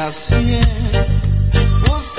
así es. Vos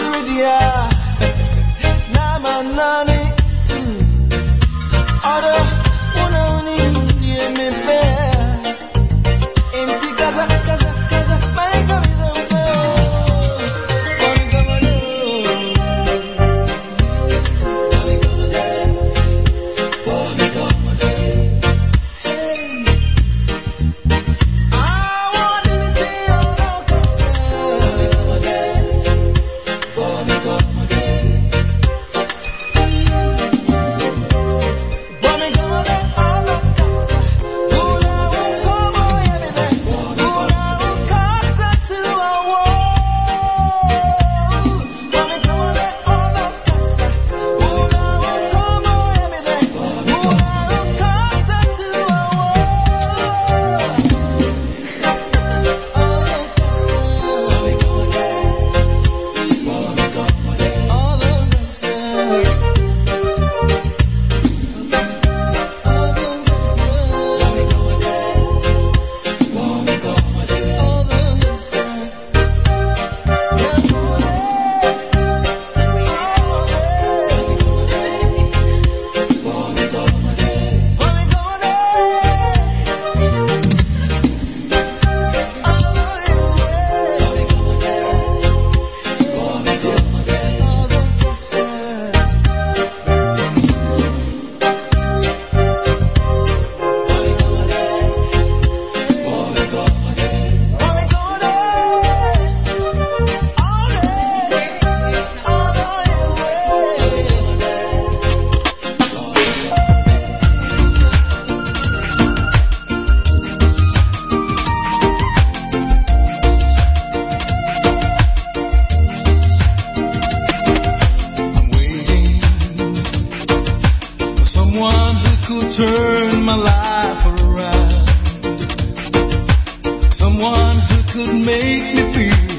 for a ride. Someone who could make me feel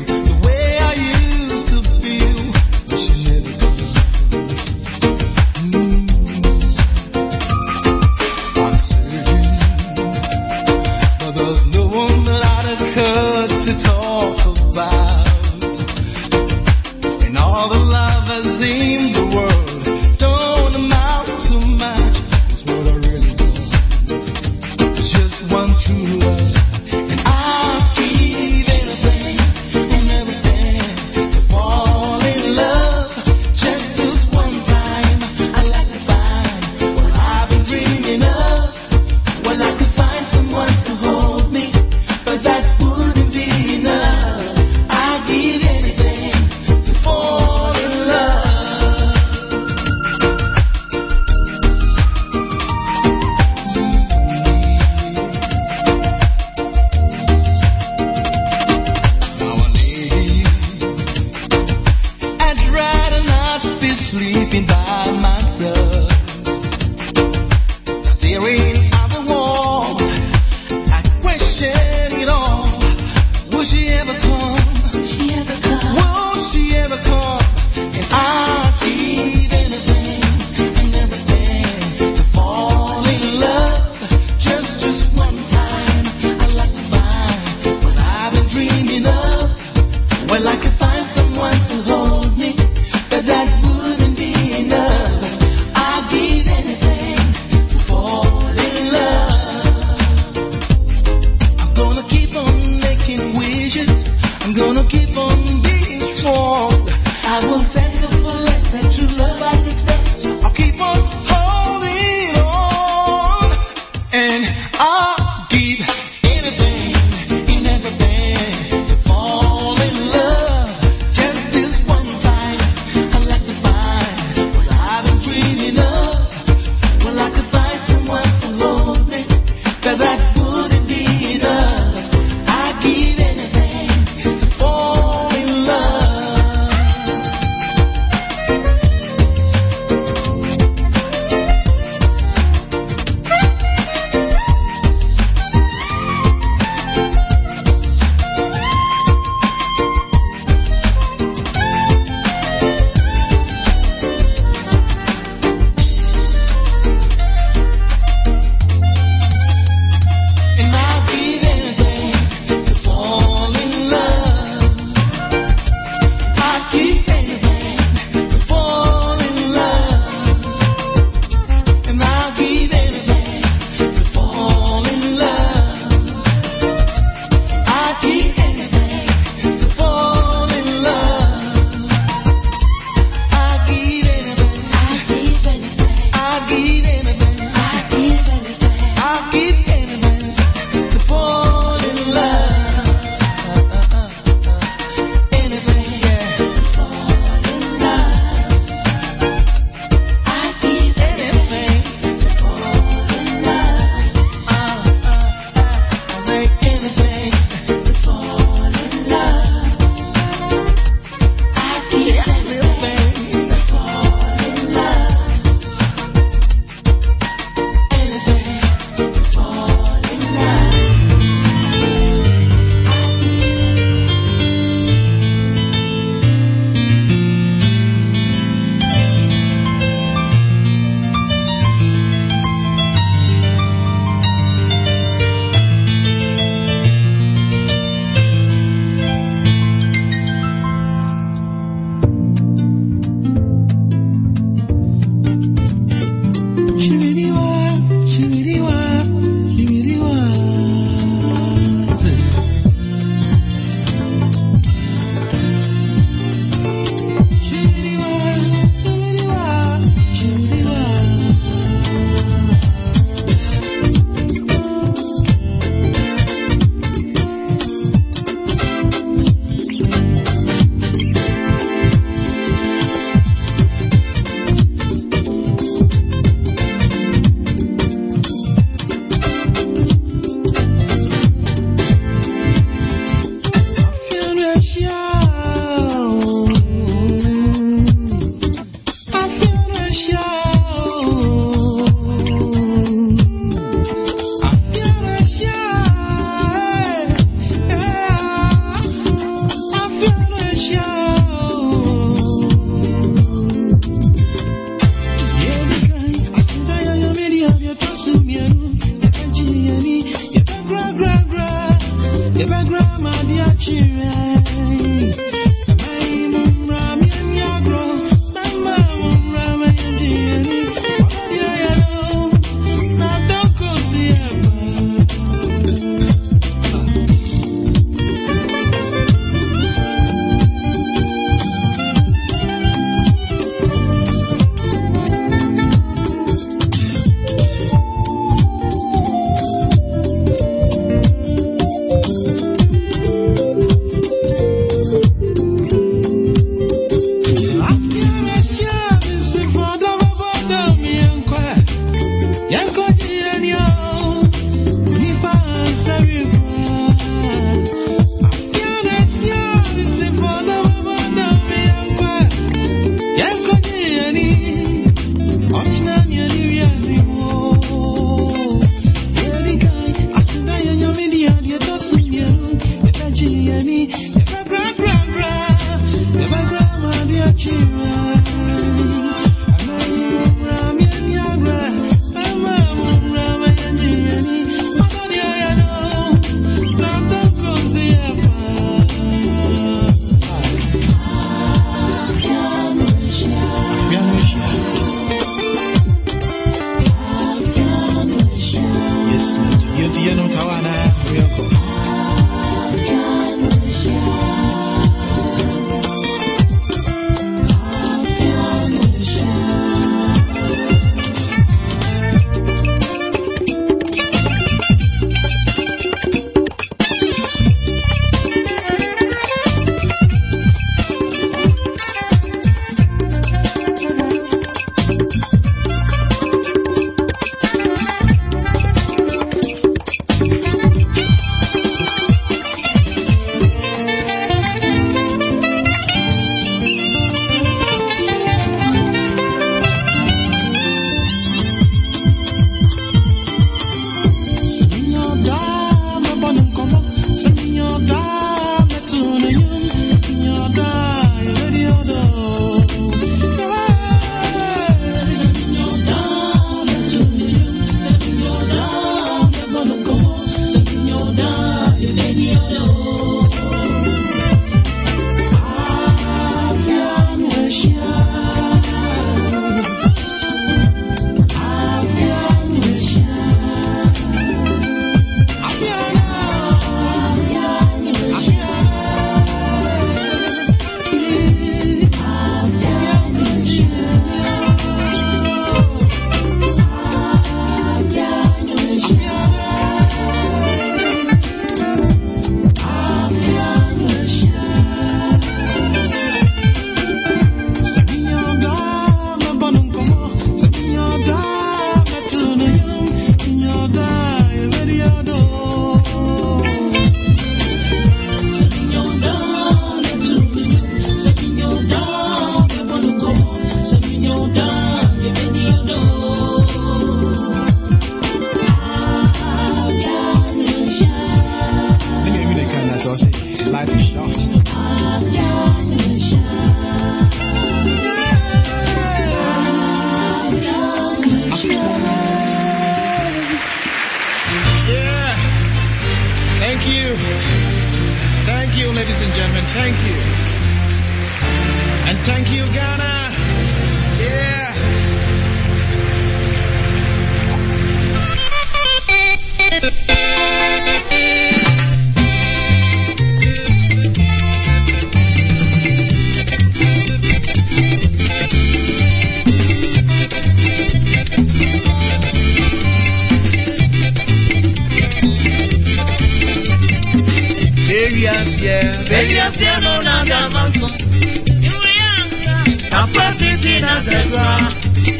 Kaplan titi na zẹdua.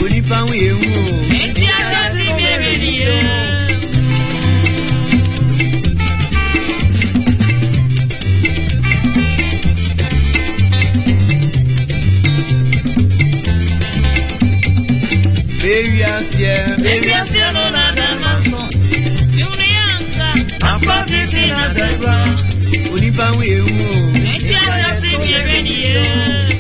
Onípa ń yẹ wù o. Ètí aṣọ sí mi èrè nìyẹn. Bébí aseɛ. Bébí aseɛ ló na dáná sùn. Ìwúni yà ń ga. Kaplan titi na zẹdua. Onípa ń yẹ o. Ètí aṣọ sí mi èrè nìyẹn.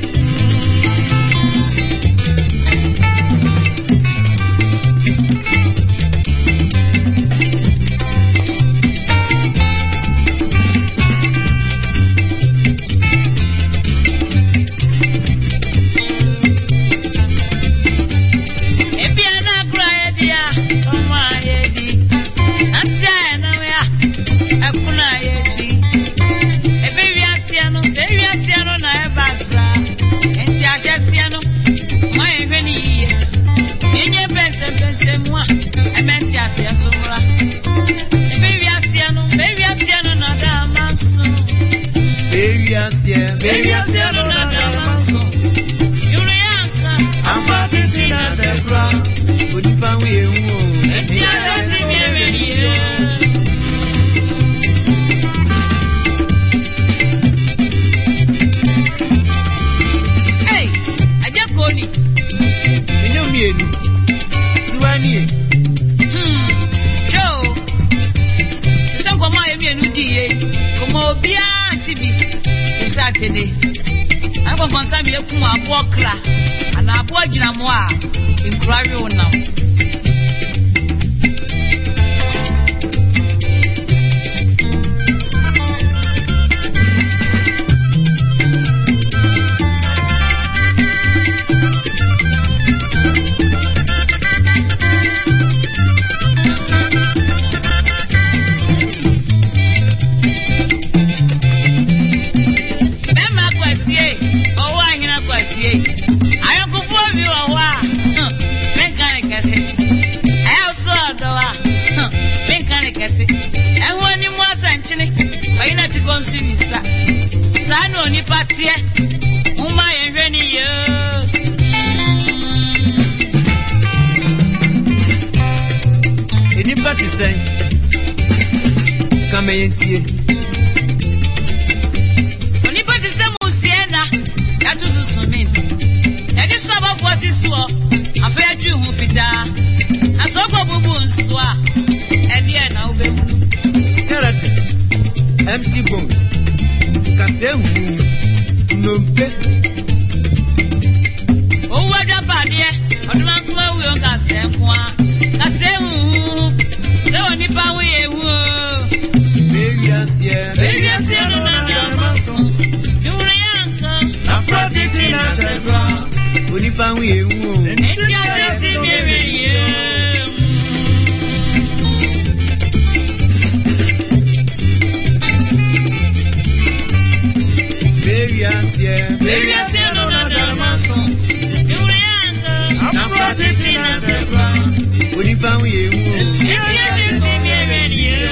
apene ankɔnkɔnsa mmienu kum aboɔ kra anaa aboɔ gyina mu a nkura we wo nam. wie ayɔnkofoɔ bi wɔ hɔ a menka ne kɛse ɛyɛ so ɔdɔw a menka ne kɛse ɛho anim asankyene ɔyi na ti kɔ nso nisa saa na onipa teɛ nwoma yɛnhwɛ ne to susu mint ɛde so abɔboɔ si soɔ afei adwi ho I na sɛ ɔkɔ bubu nso a ɛdeɛ na wobɛhu skeleton empty bones kasehu nnompe owuwa dwapadeɛ ɔdomankoma wuo nkasɛɛ nko a kasehu sɛ onipa woyɛ wuo títí náà sẹ́gbà. oníbàwìn ewu o. ẹjẹ́ ọ̀rẹ́ sí bèrè yẹn. Bèrè àṣẹ. Bèrè àṣẹ ló náà dàrú máa sùn. Ìwé àná. Àpò títí náà sẹ́gbà. oníbàwìn ewu o. ẹjẹ́ ọ̀rẹ́ sí bèrè yẹn.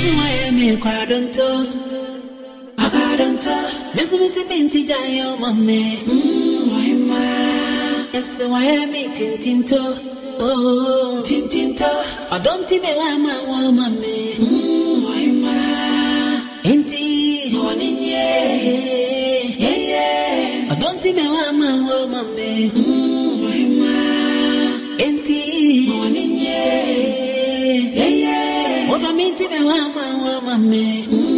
Fún ayẹyẹ mi danta mesu misi binti jayo mame mm, wai ma ese waye mi tintinto oh tintinto odonti be wa ma wa mame wai ma enti oninye yeye odonti be wa ma wa mame wai ma enti oninye yeye odominti be wa ma wa mame mm.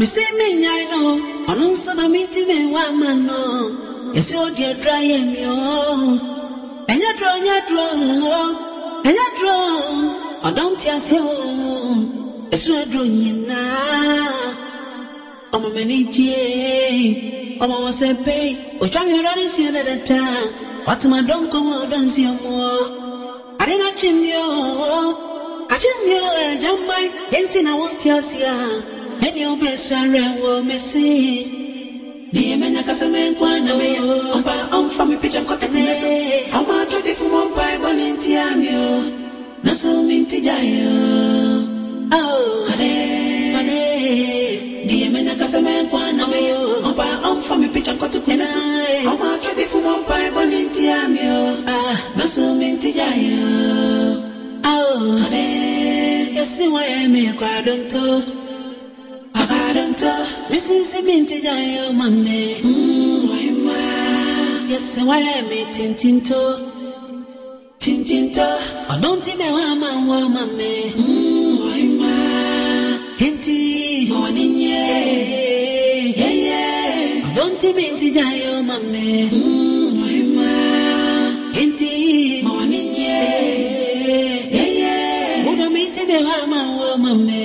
me me nyai no ọ̀nà na mi ti mi wá ma nọ yẹsi ó di ẹdúrà mi o ẹnyẹ dúró ẹnyẹ dúró ẹnyẹ dúró ọ̀dọ́ ase o nyinaa ọmọ mi ni jie ọmọ wọn sẹ pe òtwa mi rọ ní sìn dẹdẹ ta ọtúmọ̀ dọ́nkọ́ mọ́ ọdọ́ nsí ọmọ adínàchí mi o àchí mi na ase a. Eni ubesha rewo mesi Diemenya kaseme nkwana weyo Omba omfa mipicha mkote kuneso Oma tudi fumompa eboni nti amyo Naso minti jayo Oh, hale, hale Diemenya kaseme nkwana weyo Omba omfa mipicha mkote kuneso Oma tudi fumompa eboni nti amyo Naso minti jayo Oh, hale Yesi ah. oh. wa eme kwa donto misimisibinti jayo mame waima yese waye mi tintinto tintinto ọdún tí mẹwàá máa ń wọ mame waima hinti mọ̀ọ́ni yẹ yẹyẹ ọdún tí mi ti jayo mame waima hinti mọ̀ọ́ni yẹ yẹyẹ ọdún mi ti mẹwàá máa ń wọ mame.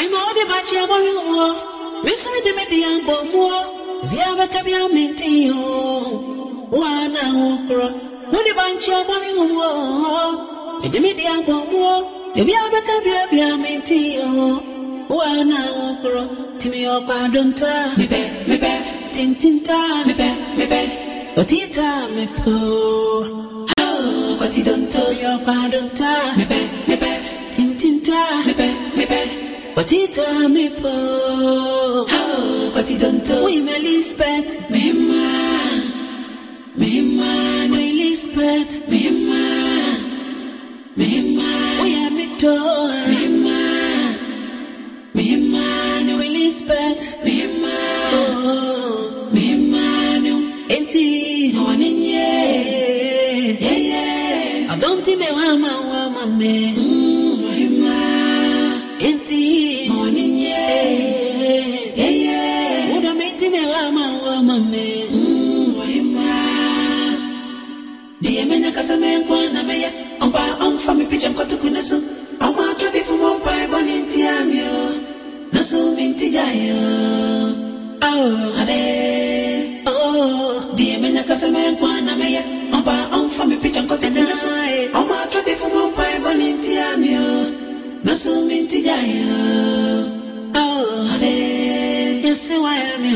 a maima ode bachi abawuo wisimi dimidi yambomuo biabeka biamintiyo wana wokoro wode banchi abawuo edimidi yambomuo ebiabeka biabiamintiyo wana wokoro timi okwadonta mibe mibe tintinta mibe mibe otita mipo awo tin tin mibe mibe tintinta mibe mibe What it do me for? Oh, what he done to? We may respect. Me man, me man, we respect. Me man.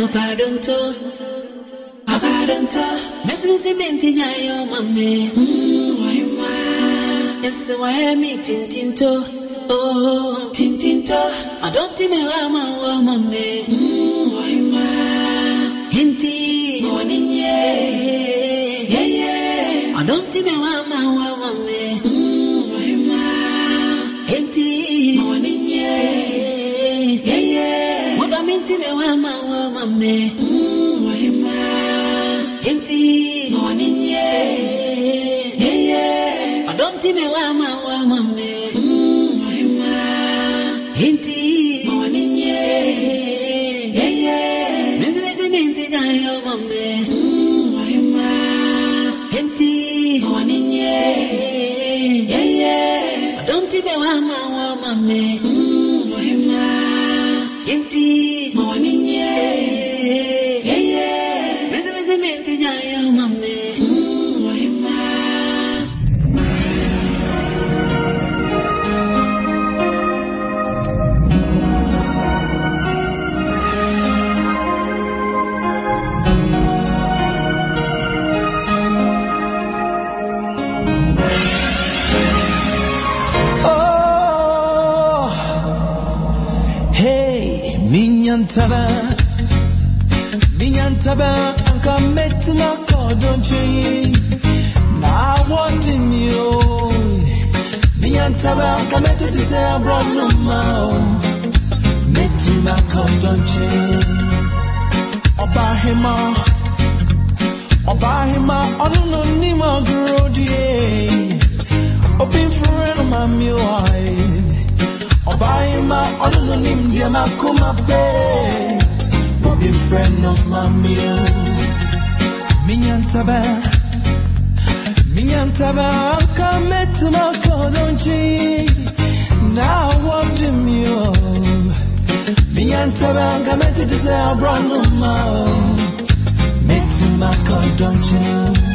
nyayo padonto apadonto mesmi sementi nyayo mame waima ese waemi tintinto oh tintinto adonti me wama wa mame waima hinti waninye yeah yeah adonti me wa ma wa mame mm. wama wama me mm, wahima enti mwaninye yeye yeah, yeah. adomti me wama wama me mm, wahima enti taba Minyan taba Anka metla kodon cheyi Na wotin yo Minyan taba Anka metu tise abron numao Metla kodon cheyi Oba hema Oba hema Onuno nima grodie Obin fureno mami wai ọbaima ọlụlụ nim diem akụmabe obi friend of mami minya ntaba minya ntaba aka metụm aka ọdọnchi na awọ come to minya ntaba aka metụtụ no abụọ nnụma to aka ọdọnchi